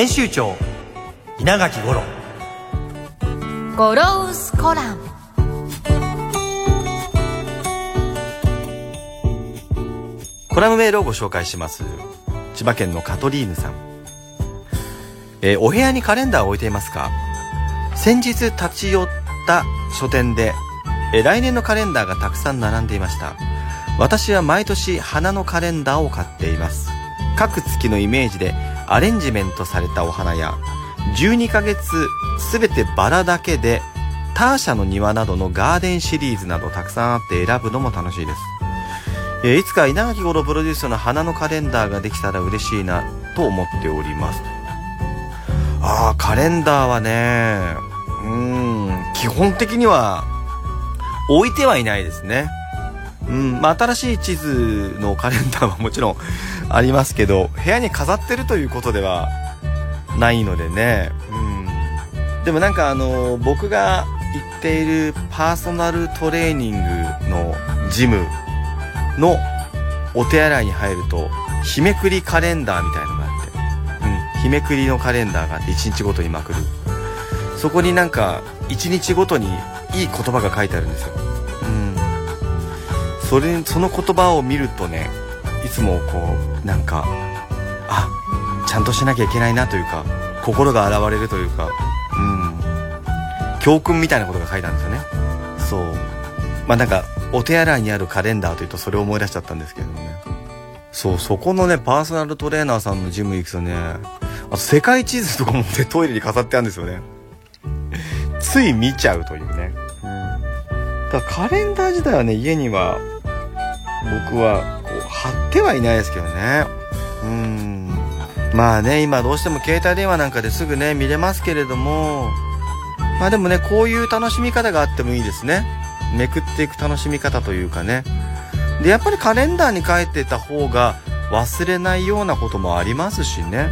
編集長稲垣五郎。ゴロウスコラム。コラムメールをご紹介します。千葉県のカトリーヌさん、えーお部屋にカレンダーを置いていますか？先日立ち寄った書店で、えー来年のカレンダーがたくさん並んでいました。私は毎年花のカレンダーを買っています。各月のイメージでアレンジメントされたお花や12ヶ月すべてバラだけでターシャの庭などのガーデンシリーズなどたくさんあって選ぶのも楽しいです。えいつか稲垣吾郎プロデュースの花のカレンダーができたら嬉しいなと思っております。ああカレンダーはねうん基本的には置いてはいないですね。うん。まあ新しい地図のカレンダーはもちろんありますけど部屋に飾ってるということではないのでね。うん。でもなんかあの僕が行っているパーソナルトレーニングのジムのお手洗いに入ると日めくりカレンダーみたいのがあって、うん、日めくりのカレンダーがあって1日ごとにまくる。そこになんか1日ごとにいい言葉が書いてあるんですよ、それその言葉を見るとねいつもこうなんかあちゃんとしなきゃいけないなというか心が洗われるというかうん。教訓みたいなことが書いてあるんですよね。そう。まあなんかお手洗いにあるカレンダーというとそれを思い出しちゃったんですけどね。そうそこのねパーソナルトレーナーさんのジム行くとねあと世界地図とかもねトイレに飾ってあるんですよね。つい見ちゃうというね、うん、だカレンダー自体はね家には僕はこう貼ってはいないですけどね。うん。まあね今どうしても携帯電話なんかですぐね見れますけれども。まあでもねこういう楽しみ方があってもいいですね。めくっていく楽しみ方というかね。でやっぱりカレンダーに書いてた方が忘れないようなこともありますしね。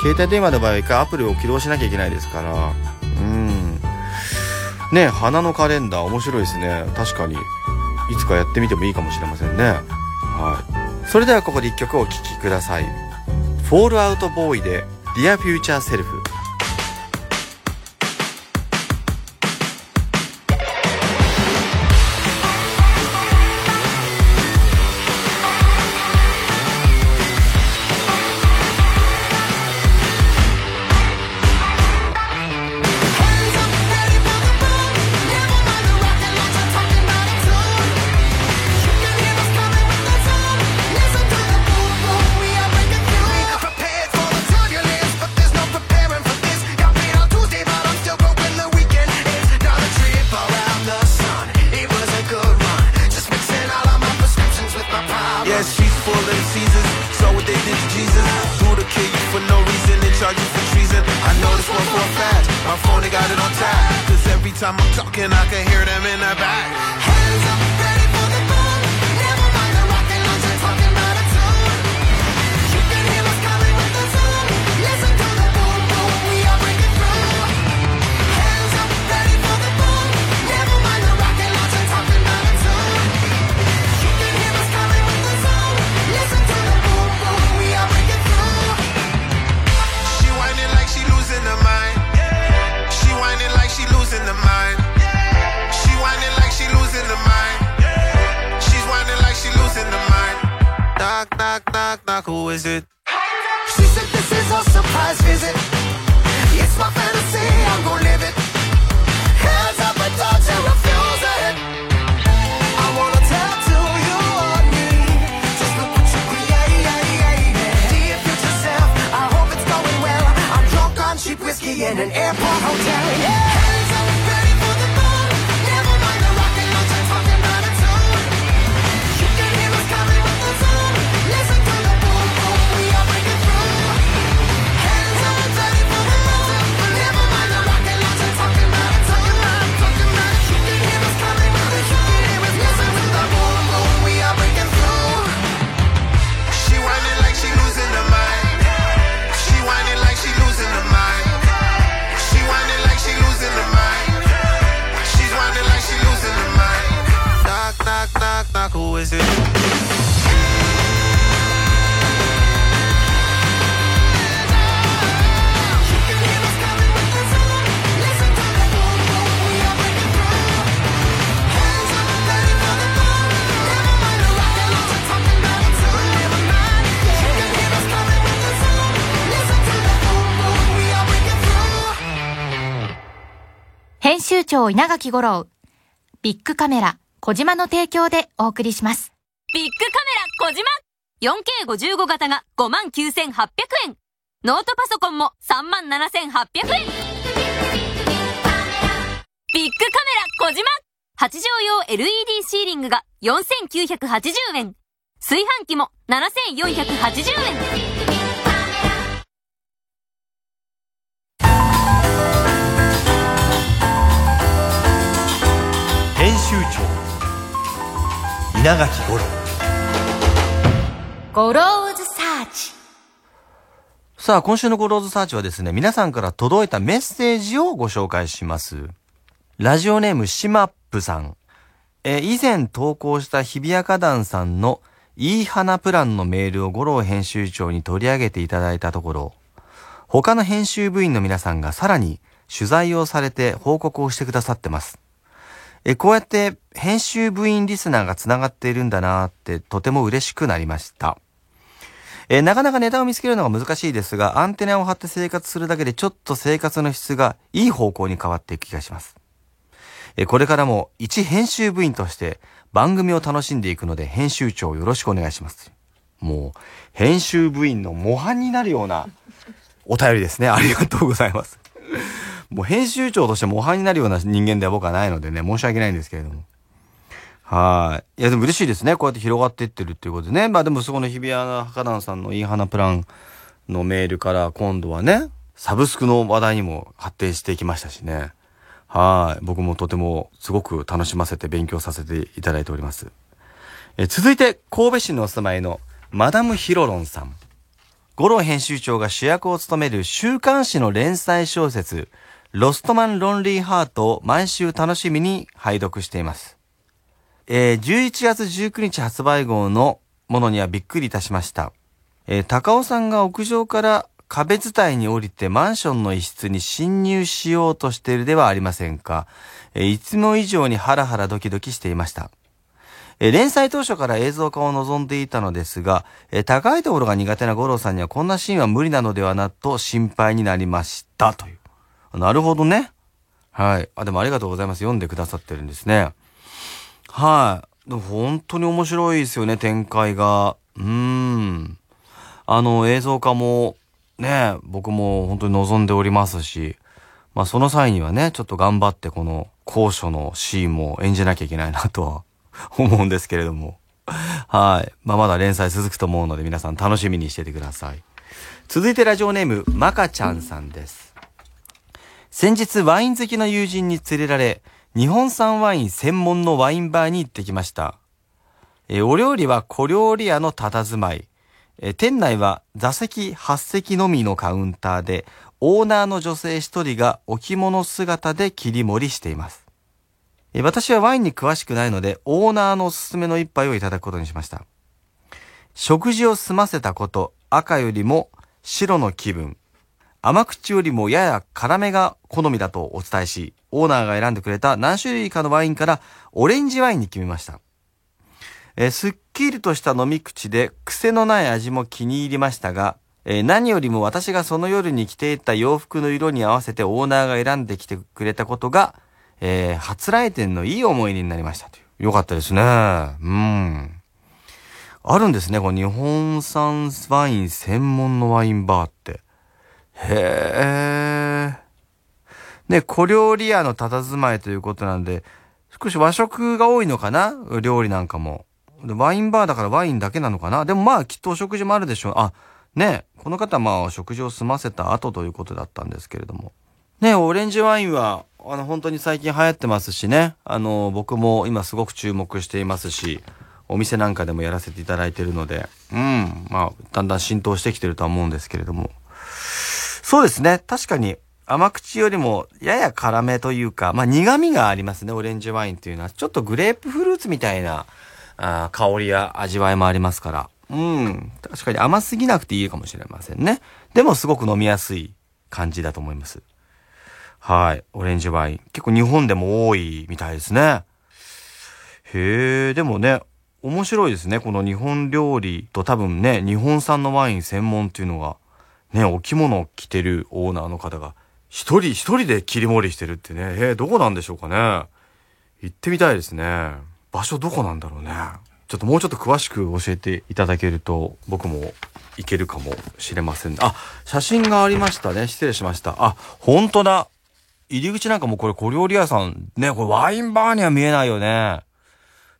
携帯電話の場合は一回アプリを起動しなきゃいけないですから。うん。ね花のカレンダー面白いですね。確かに。いつかやってみてもいいかもしれませんね。はい。それではここで一曲お聴きください。フォールアウトボーイで Dear Future Self Knock, knock, knock, knock. Who is it? She said this is a surprise visit. It's my fantasy. I'm gonna live it. Hands up refuse it. I wanna tattoo you on me. Just look what you created. Dear future self, I hope it's going well. I'm drunk on cheap whiskey in an airport hotel. Hands is it? ビッグカメラ。小島の提供でお送りします。ビッグカメラ小島。4K55 型が59,800円。ノートパソコンも37,800円。ビッグカメラ小島 !8 畳用 LED シーリングが4,980円。炊飯器も7,480円。稲垣吾郎 Goro's Search。さあ、今週の Goro's Search はですね、皆さんから届いたメッセージをご紹介します。ラジオネームシマップさん。えー以前投稿した日比谷花壇さんのいい花プランのメールを吾郎編集長に取り上げていただいたところ、他の編集部員の皆さんがさらに取材をされて報告をしてくださってます。えーこうやって編集部員リスナーが繋がっているんだなーってとても嬉しくなりました。えーなかなかネタを見つけるのが難しいですが、アンテナを張って生活するだけでちょっと生活の質がいい方向に変わっていく気がします。えーこれからも一編集部員として番組を楽しんでいくので編集長よろしくお願いします。もう、編集部員の模範になるようなお便りですね。ありがとうございます。もう編集長として模範になるような人間では僕はないのでね、申し訳ないんですけれども。はい。いや、でも嬉しいですね。こうやって広がっていってるっていうことでね。まあでもそこの日比谷花壇さんのいい花プランのメールから今度はね、サブスクの話題にも発展していきましたしね。はい。僕もとてもすごく楽しませて勉強させていただいております。え続いて、神戸市にお住まいのマダムヒロロンさん。五郎編集長が主役を務める週刊誌の連載小説、ロストマン・ロンリー・ハートを毎週楽しみに拝読しています。えー11月19日発売号のものにはびっくりいたしました。えー高尾さんが屋上から壁伝いに降りてマンションの一室に侵入しようとしているではありませんか。えーいつも以上にハラハラドキドキしていました。えー連載当初から映像化を望んでいたのですが、えー高いところが苦手な五郎さんにはこんなシーンは無理なのではなと心配になりました。という。なるほどね。はい。あ、でもありがとうございます。読んでくださってるんですね。はい。でも本当に面白いですよね、展開が。うーん。あの、映像化も、ね、僕も本当に望んでおりますし、まあその際にはね、ちょっと頑張ってこの高所のシーンも演じなきゃいけないなとは 思うんですけれども。はい。まあまだ連載続くと思うので皆さん楽しみにしててください。続いてラジオネーム、まかちゃんさんです。先日ワイン好きの友人に連れられ、日本産ワイン専門のワインバーに行ってきました。えお料理は小料理屋の佇まい。え店内は座席8席のみのカウンターで、オーナーの女性一人がお着物姿で切り盛りしています。え私はワインに詳しくないので、オーナーのおすすめの一杯をいただくことにしました。食事を済ませたこと、赤よりも白の気分。甘口よりもやや辛めが好みだとお伝えし、オーナーが選んでくれた何種類かのワインからオレンジワインに決めました。えーすっきりとした飲み口で癖のない味も気に入りましたが、えー何よりも私がその夜に着ていた洋服の色に合わせてオーナーが選んできてくれたことが、えー初来店のいい思い出になりましたという。よかったですね。うん。あるんですね、この日本産ワイン専門のワインバーって。へえ。ね、小料理屋の佇まいということなんで、少し和食が多いのかな？料理なんかも。ワインバーだからワインだけなのかな？でもまあきっとお食事もあるでしょう。あ、ね、この方まあ食事を済ませた後ということだったんですけれども。ね、オレンジワインは、あの、本当に最近流行ってますしね。あの、僕も今すごく注目していますし、お店なんかでもやらせていただいてるので、うん、まあ、だんだん浸透してきてるとは思うんですけれども。そうですね。確かに甘口よりもやや辛めというか、まあ苦味がありますね、オレンジワインっていうのは。ちょっとグレープフルーツみたいなあ香りや味わいもありますから。うん。確かに甘すぎなくていいかもしれませんね。でもすごく飲みやすい感じだと思います。はい。オレンジワイン。結構日本でも多いみたいですね。へえ、でもね、面白いですね。この日本料理と多分ね、日本産のワイン専門っていうのが、ね、お着物を着てるオーナーの方が、一人一人で切り盛りしてるってね、えー、どこなんでしょうかね。行ってみたいですね。場所どこなんだろうね。ちょっともうちょっと詳しく教えていただけると、僕も行けるかもしれません。あ、写真がありましたね。失礼しました。あ、本当だ。入り口なんかもこれ小料理屋さん、ね、これワインバーには見えないよね。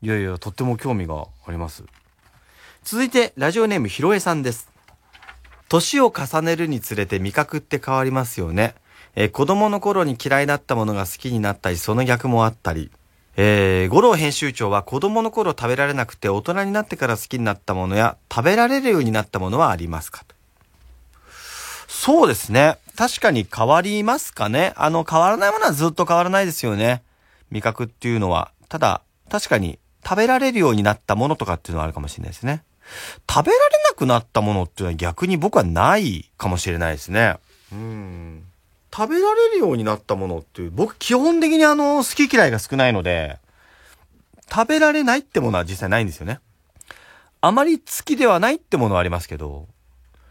いやいや、とっても興味があります。続いて、ラジオネームひろえさんです。年を重ねるにつれて味覚って変わりますよね。えー子供の頃に嫌いだったものが好きになったり、その逆もあったり。えー、五郎編集長は子供の頃食べられなくて大人になってから好きになったものや食べられるようになったものはありますか？とそうですね。確かに変わりますかね。あの、変わらないものはずっと変わらないですよね。味覚っていうのは。ただ、確かに食べられるようになったものとかっていうのはあるかもしれないですね。食べられなくなったものっていうのは逆に僕はないかもしれないですね。うん。食べられるようになったものっていう、僕基本的にあの、好き嫌いが少ないので、食べられないってものは実際ないんですよね。あまり好きではないってものはありますけど、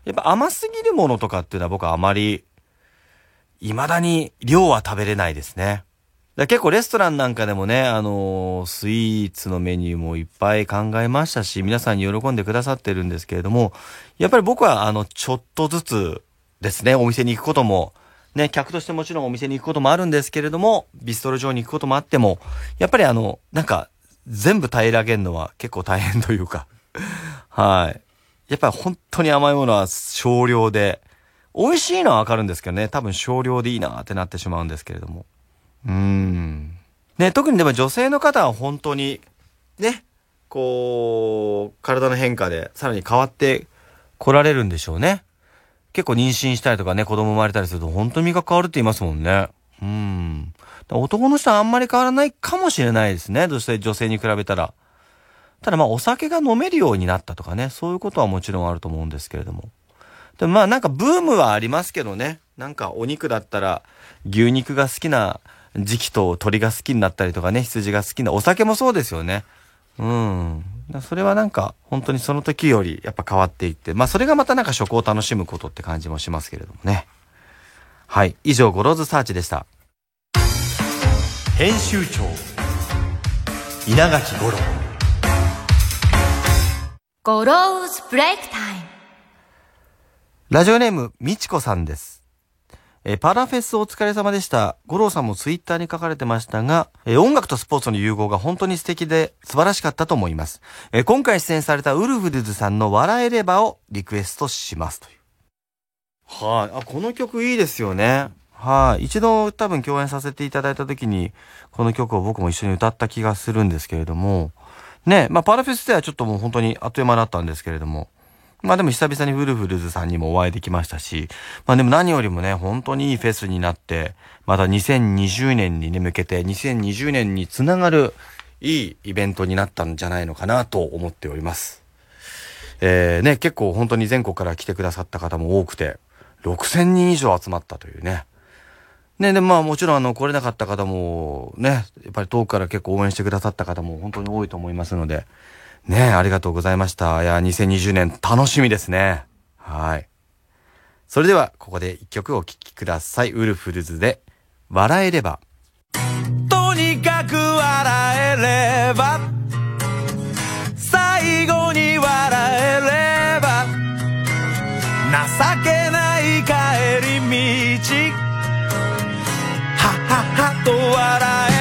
やっぱ甘すぎるものとかっていうのは僕はあまり、未だに量は食べれないですね。だ結構レストランなんかでもね、あのースイーツのメニューもいっぱい考えましたし、皆さんに喜んでくださってるんですけれども、やっぱり僕はあの、ちょっとずつですね、お店に行くことも、ね、客としてもちろんお店に行くこともあるんですけれども、ビストロ上に行くこともあっても、やっぱりあの、なんか、全部平らげるのは結構大変というか、はい。やっぱり本当に甘いものは少量で、美味しいのはわかるんですけどね、多分少量でいいなってなってしまうんですけれども。うーん。ね、特にでも女性の方は本当に、ね、こう、体の変化でさらに変わって来られるんでしょうね。結構妊娠したりとかね、子供生まれたりすると本当に身が変わるって言いますもんね。うん。男の人はあんまり変わらないかもしれないですね。どうして女性に比べたら。ただまあお酒が飲めるようになったとかね、そういうことはもちろんあると思うんですけれども。でもまあなんかブームはありますけどね。なんかお肉だったら牛肉が好きな時期と鳥が好きになったりとかね、羊が好きな、お酒もそうですよね。うん。それはなんか本当にその時よりやっぱ変わっていって、まあそれがまたなんか食を楽しむことって感じもしますけれどもね。はい。以上、 Goro's Search でした。編集長稲垣吾郎 Goro's Break Time。ラジオネーム、みちこさんです。えーパラフェスお疲れ様でした。吾郎さんもツイッターに書かれてましたが、えー音楽とスポーツの融合が本当に素敵で素晴らしかったと思います。えー今回出演されたウルフルズさんの笑えればをリクエストしますという。はい、あ、この曲いいですよね。はい、一度多分共演させていただいた時に、この曲を僕も一緒に歌った気がするんですけれども、ね、まあパラフェスではちょっともう本当にあっという間だったんですけれども、まあでも久々にウルフルズさんにもお会いできましたし、まあでも何よりもね、本当にいいフェスになって、また2020年にね、向けて、2020年につながるいいイベントになったんじゃないのかなと思っております。えー、ね、結構本当に全国から来てくださった方も多くて、6000人以上集まったというね。ね、で、まあもちろんあの、来れなかった方も、ね、やっぱり遠くから結構応援してくださった方も本当に多いと思いますので、ね、ありがとうございました。いや、2020年楽しみですね。はい。それでは、ここで一曲お聴きください。ウルフルズで、笑えれば。とにかく笑えれば、最後に笑えれば、情けない帰り道、はっはっはと笑え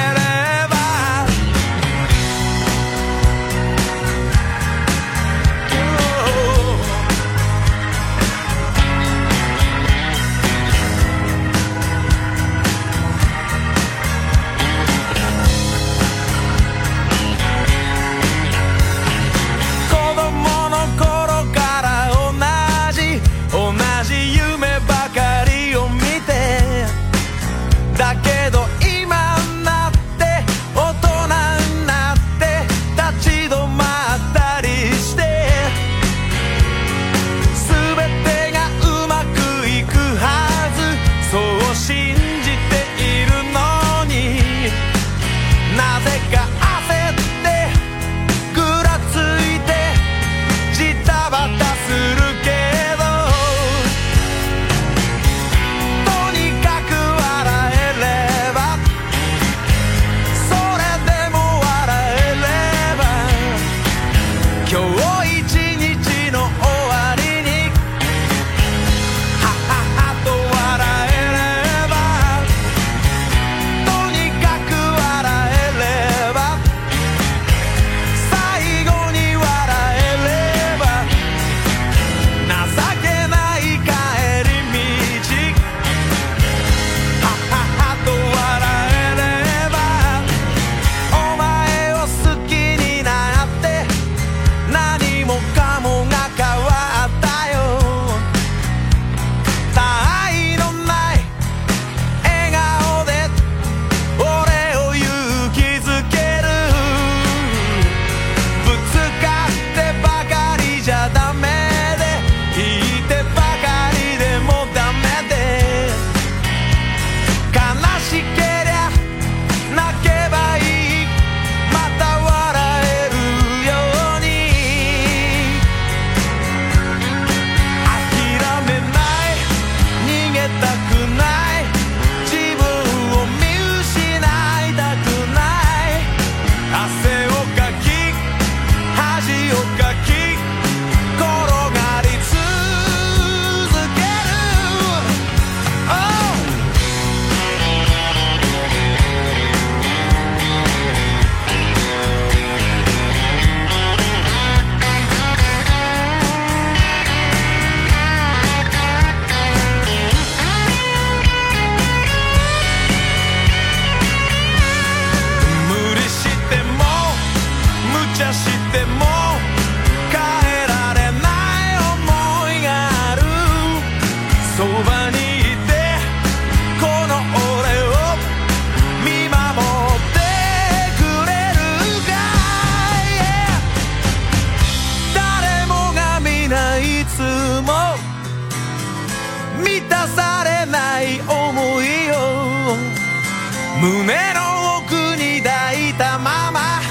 胸の奥に抱いたまま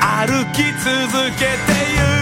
歩き続けてゆく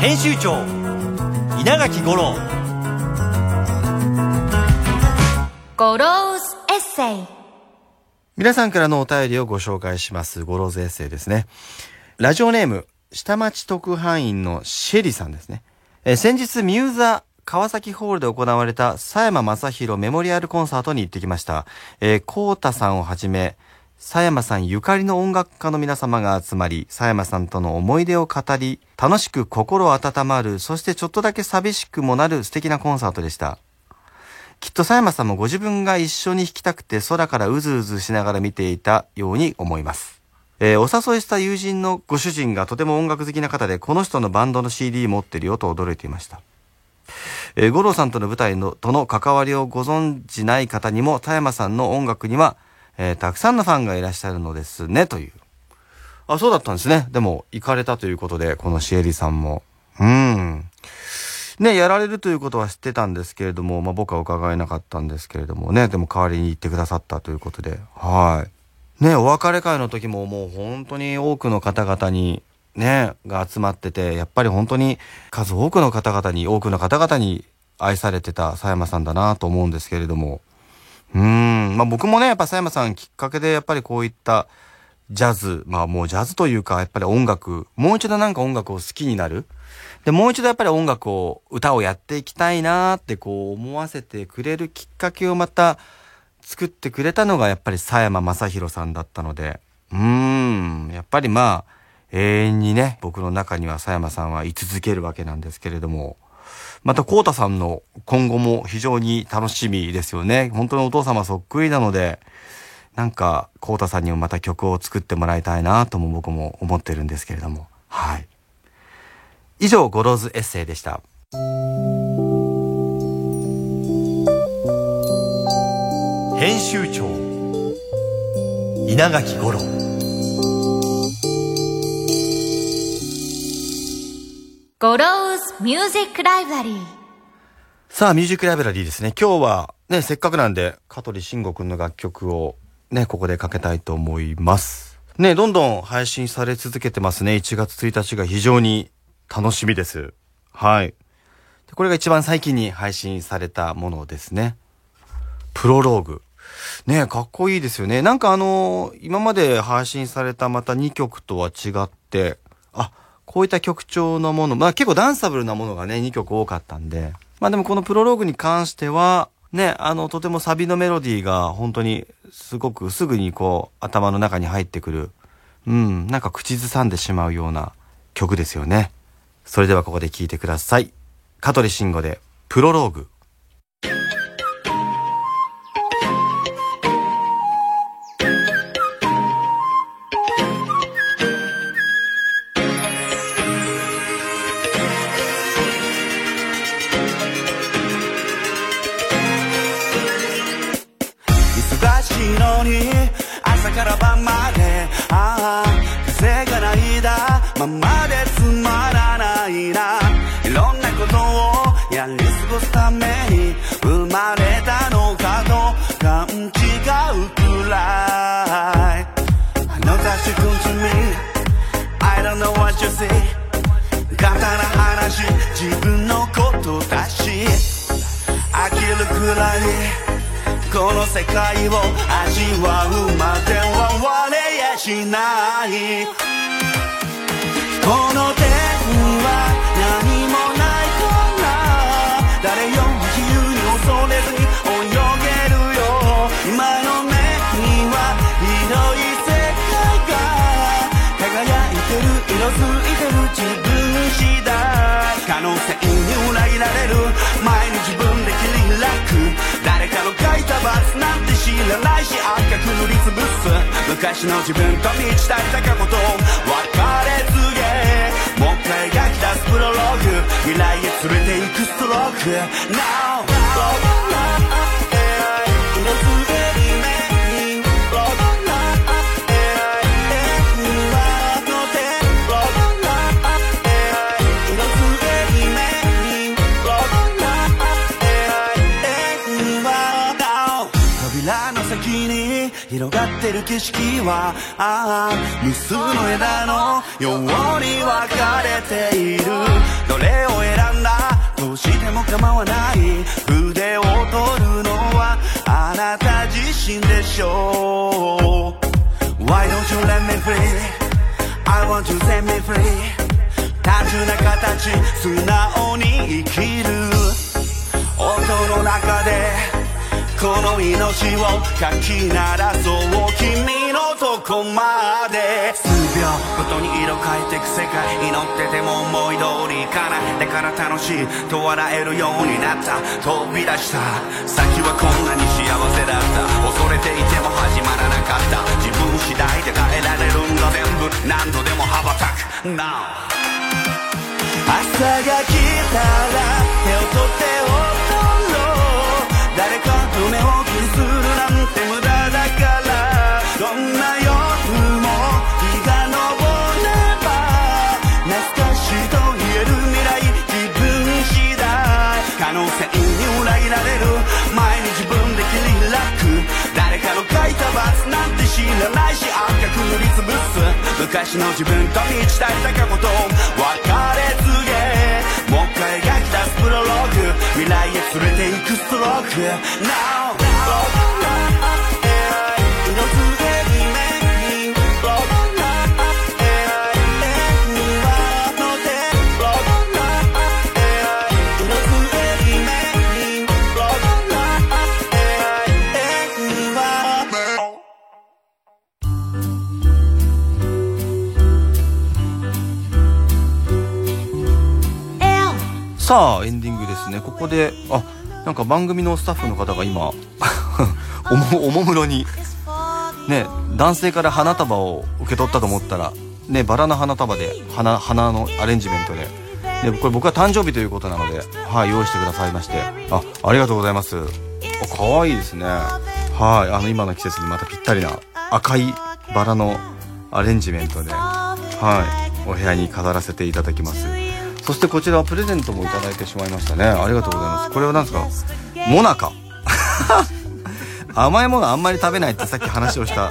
編集長稲垣吾郎。 Goro's Essay。皆さんからのお便りをご紹介します。 Goro's Essay ですね。ラジオネーム下町特派員のシェリさんですね、えー先日ミューザ川崎ホールで行われた佐山雅弘メモリアルコンサートに行ってきました。えー、コータさんをはじめ、佐山さんゆかりの音楽家の皆様が集まり、佐山さんとの思い出を語り、楽しく心温まる、そしてちょっとだけ寂しくもなる素敵なコンサートでした。きっと佐山さんもご自分が一緒に弾きたくて空からうずうずしながら見ていたように思います。えーお誘いした友人のご主人がとても音楽好きな方で、この人のバンドの CD 持ってるよと驚いていました。えー五郎さんとの舞台のとの関わりをご存じない方にも、田山さんの音楽には、えーたくさんのファンがいらっしゃるのですね、という。あ、そうだったんですね。でも、行かれたということで、このシエリさんも。うん。ね、やられるということは知ってたんですけれども、まあ僕は伺えなかったんですけれどもね、でも代わりに行ってくださったということで、はい。ね、お別れ会の時ももう本当に多くの方々に、ね、が集まってて、やっぱり本当に数多くの方々に、多くの方々に愛されてた佐山さんだなと思うんですけれども、うん、まあ僕もね、やっぱ佐山さんきっかけでやっぱりこういったジャズ、まあもうジャズというか、やっぱり音楽、もう一度なんか音楽を好きになる。で、もう一度やっぱり音楽を、歌をやっていきたいなってこう思わせてくれるきっかけをまた作ってくれたのがやっぱり佐山正宏さんだったので、うーん、やっぱりまあ、永遠にね、僕の中には佐山さんは居続けるわけなんですけれども、また、コウタさんの今後も非常に楽しみですよね。本当にお父様そっくりなので、なんか、コウタさんにもまた曲を作ってもらいたいなとも僕も思ってるんですけれども。はい。以上、 Goro's Essay でした。編集長稲垣吾郎 Goro's Music Libraryさあ、 Music Library ですね。今日はね、せっかくなんで、香取慎吾くんの楽曲をね、ここでかけたいと思います。ね、どんどん配信され続けてますね。1月1日が非常に楽しみです。はい。これが一番最近に配信されたものですね。プロローグ。ねかっこいいですよね。なんかあの今まで配信されたまた2曲とは違って、あ、こういった曲調のもの、まあ結構ダンサブルなものがね、2曲多かったんで。まあでもこのプロローグに関しては、ね、あの、とてもサビのメロディーが本当にすごくすぐにこう頭の中に入ってくる。うん、なんか口ずさんでしまうような曲ですよね。それではここで聴いてください。香取慎吾で、プロローグ。自分のことだし。飽きるくらい。この世界を味わうまでは我れやしない。この手にはの書いた罰なんて知らないし赤く塗りつぶす。昔の自分と満ち足りた過去と別れ告げ。もう一回書き出すプロローグ。未来へ連れて行くストローク Now ってる景色はああ無数の枝のように分かれている。どれを選んだ？どうしても構わない。筆を取るのはあなた自身でしょう。Why don't you let me free? I want you set me free. 単純な形素直に生きる。音の中でこの命をかき鳴らそう君のとこまで数秒ごとに色変えてく世界祈ってても思い通りいかないだから楽しいと笑えるようになった。飛び出した。先はこんなに幸せだった。恐れていても始まらなかった。自分次第で変えられるんだ全部何度でも羽ばたく。Now 朝が来たら手を取って誰かと目を気にするなんて無駄だから。どんな夜も日が昇れば懐かしいと言える未来自分次第。可能性に裏切られる。前に自分で切り開く。誰かの書いた罰なんて知らないし赤く塗りつぶす。昔の自分と満ち足りた過去と別れ告げ。もう一回描き出すプロローグ。未来へ連れて行くストローク Now 色つけり目に色つけり目にさあエンディングここであなんか番組のスタッフの方が今 おもおもむろにね男性から花束を受け取ったと思ったらねバラの花束で花花のアレンジメントで。でこれ僕は誕生日ということなので、はい、用意してくださいまして。あありがとうございます。あ可愛いですね。はいあの今の季節にまたぴったりな赤いバラのアレンジメントではいお部屋に飾らせていただきます。そしてこちらはプレゼントもいただいてしまいましたね。ありがとうございます。これは何ですか？モナカ。甘いものあんまり食べないってさっき話をした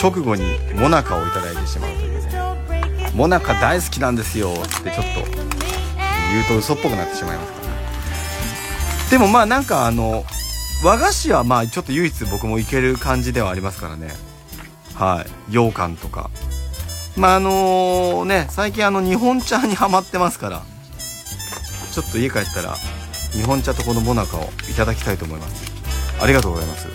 直後にモナカをいただいてしまうというね。モナカ大好きなんですよってちょっと言うと嘘っぽくなってしまいますからね。でもまあなんかあの和菓子はまあちょっと唯一僕もいける感じではありますからね。はい。羊羹とか。まああのね最近あの日本茶にはまってますからちょっと家帰ったら日本茶とこのモナカをいただきたいと思います。ありがとうございます。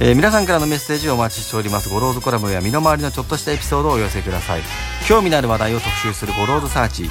えー皆さんからのメッセージをお待ちしております。ゴローズコラムや身の回りのちょっとしたエピソードをお寄せください。興味のある話題を特集するゴローズサーチ。